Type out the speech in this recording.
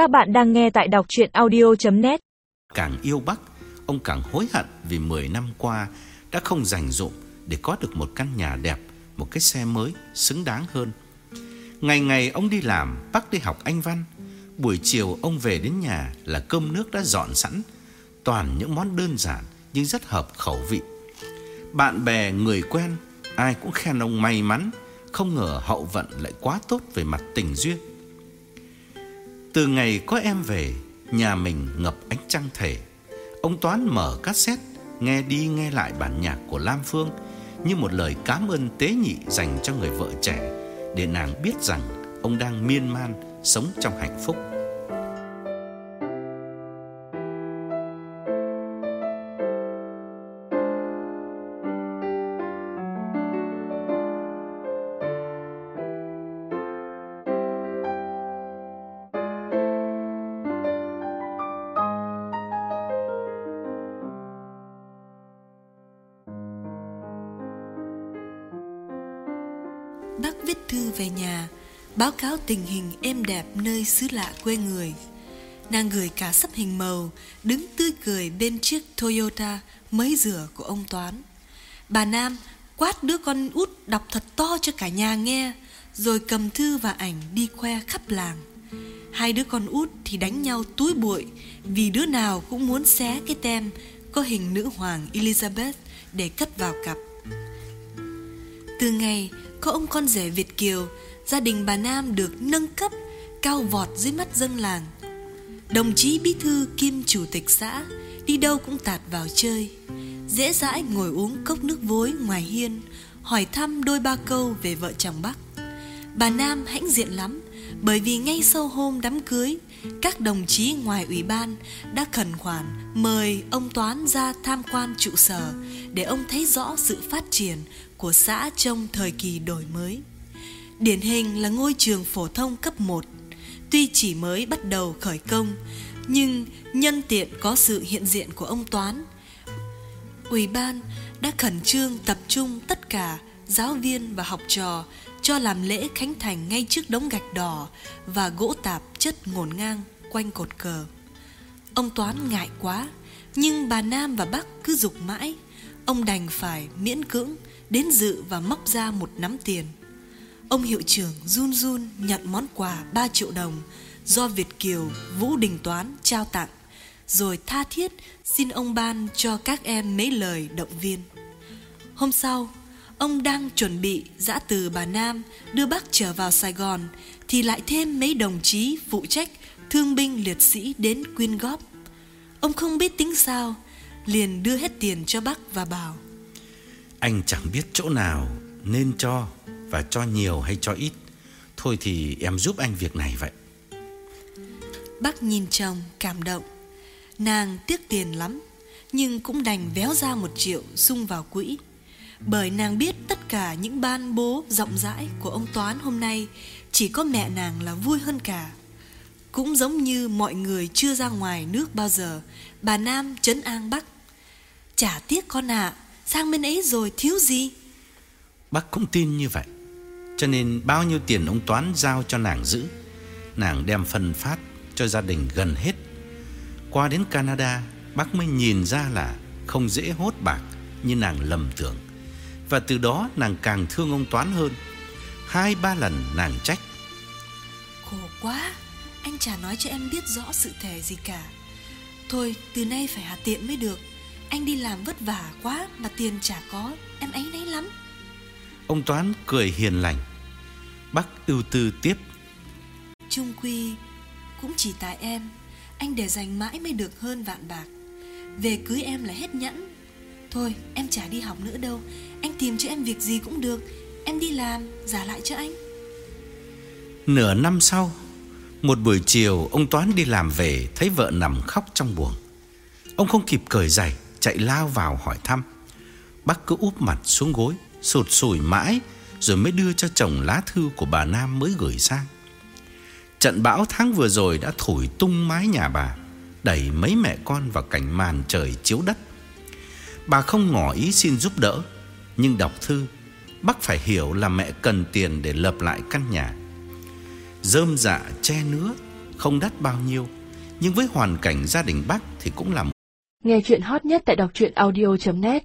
Các bạn đang nghe tại đọc chuyện audio.net Càng yêu Bắc, ông càng hối hận vì 10 năm qua đã không dành dụng để có được một căn nhà đẹp, một cái xe mới xứng đáng hơn. Ngày ngày ông đi làm, Bắc đi học Anh văn. Buổi chiều ông về đến nhà là cơm nước đã dọn sẵn, toàn những món đơn giản nhưng rất hợp khẩu vị. Bạn bè, người quen, ai cũng khen ông may mắn, không ngờ hậu vận lại quá tốt về mặt tình duyên. Từ ngày có em về, nhà mình ngập ánh trăng thể. Ông Toán mở cassette, nghe đi nghe lại bản nhạc của Lam Phương như một lời cảm ơn tế nhị dành cho người vợ trẻ để nàng biết rằng ông đang miên man sống trong hạnh phúc. Bác viết thư về nhà, báo cáo tình hình êm đẹp nơi xứ lạ quê người. Nàng gửi cả sắp hình màu, đứng tươi cười bên chiếc Toyota mới rửa của ông Toán. Bà Nam quát đứa con út đọc thật to cho cả nhà nghe, rồi cầm thư và ảnh đi khoe khắp làng. Hai đứa con út thì đánh nhau túi bụi vì đứa nào cũng muốn xé cái tem có hình nữ hoàng Elizabeth để cất vào cặp. Từ ngày có ông con rể Việt Kiều, gia đình bà Nam được nâng cấp, cao vọt dưới mắt dân làng. Đồng chí bí thư kim chủ tịch xã, đi đâu cũng tạt vào chơi. Dễ dãi ngồi uống cốc nước vối ngoài hiên, hỏi thăm đôi ba câu về vợ chồng Bắc. Bà Nam hãnh diện lắm, bởi vì ngay sau hôm đám cưới, các đồng chí ngoài ủy ban đã khẩn khoản mời ông Toán ra tham quan trụ sở để ông thấy rõ sự phát triển của xã trong thời kỳ đổi mới. Điển hình là ngôi trường phổ thông cấp 1, tuy chỉ mới bắt đầu khởi công, nhưng nhân tiện có sự hiện diện của ông Toán. Ủy ban đã khẩn trương tập trung tất cả giáo viên và học trò cho làm lễ khánh thành ngay trước đống gạch đỏ và gỗ tạp chất ngổn ngang quanh cột cờ. Ông Toán ngại quá, nhưng bà Nam và bác cứ dục mãi. Ông đành phải miễn cưỡng đến dự và móc ra một nắm tiền. Ông hiệu trưởng run run nhận món quà 3 triệu đồng do Việt Kiều Vũ Đình Toán trao tặng, rồi tha thiết xin ông ban cho các em mấy lời động viên. Hôm sau, ông đang chuẩn bị dã từ bà Nam đưa bác trở vào Sài Gòn thì lại thêm mấy đồng chí phụ trách thương binh liệt sĩ đến quyên góp. Ông không biết tính sao, liền đưa hết tiền cho bác và bảo Anh chẳng biết chỗ nào nên cho và cho nhiều hay cho ít. Thôi thì em giúp anh việc này vậy. Bác nhìn chồng cảm động. Nàng tiếc tiền lắm, nhưng cũng đành véo ra một triệu sung vào quỹ. Bởi nàng biết tất cả những ban bố rộng rãi của ông Toán hôm nay chỉ có mẹ nàng là vui hơn cả. Cũng giống như mọi người chưa ra ngoài nước bao giờ, bà Nam trấn an Bắc. Chả tiếc con ạ, sang bên ấy rồi thiếu gì? Bác cũng tin như vậy. Cho nên bao nhiêu tiền ông Toán giao cho nàng giữ, nàng đem phân phát cho gia đình gần hết. Qua đến Canada, bác mới nhìn ra là không dễ hốt bạc như nàng lầm tưởng. Và từ đó nàng càng thương ông Toán hơn. Hai ba lần nàng trách. Khổ quá, anh chả nói cho em biết rõ sự thể gì cả. Thôi, từ nay phải hạ tiện mới được. Anh đi làm vất vả quá mà tiền chả có, em ấy nấy lắm. Ông Toán cười hiền lành. Bác ưu tư tiếp. Trung quy cũng chỉ tại em, anh để dành mãi mới được hơn vạn bạc. Về cưới em là hết nhẫn. Thôi, em chả đi học nữa đâu. Anh tìm cho em việc gì cũng được. Em đi làm, giả lại cho anh. Nửa năm sau, một buổi chiều ông Toán đi làm về thấy vợ nằm khóc trong buồng. Ông không kịp cởi giày, chạy lao vào hỏi thăm. Bác cứ úp mặt xuống gối, sụt sùi mãi rồi mới đưa cho chồng lá thư của bà Nam mới gửi sang. Trận bão tháng vừa rồi đã thổi tung mái nhà bà, đẩy mấy mẹ con vào cảnh màn trời chiếu đất. Bà không ngỏ ý xin giúp đỡ, nhưng đọc thư, bác phải hiểu là mẹ cần tiền để lập lại căn nhà. Rơm dạ che nứa, không đắt bao nhiêu, nhưng với hoàn cảnh gia đình bác thì cũng là Nghe chuyện hot nhất tại đọc truyện audio.net